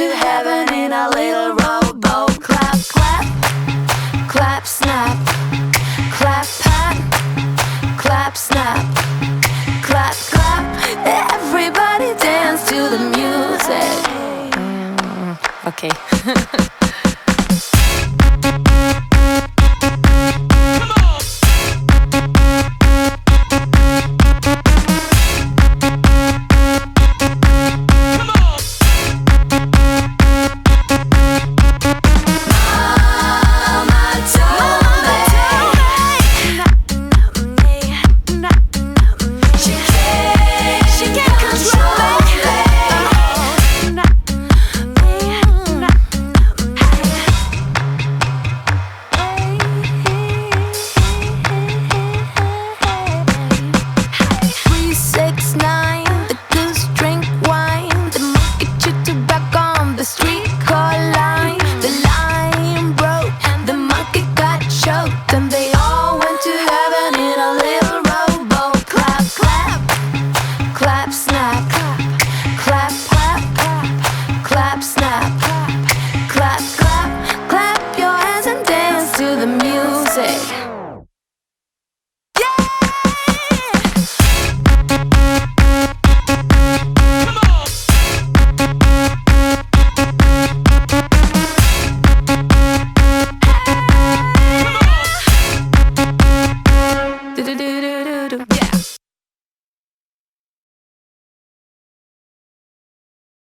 to heaven in a little rowboat. Clap, clap, clap, snap, clap, pat, clap, snap, clap, clap. Everybody dance to the music. Mm, okay.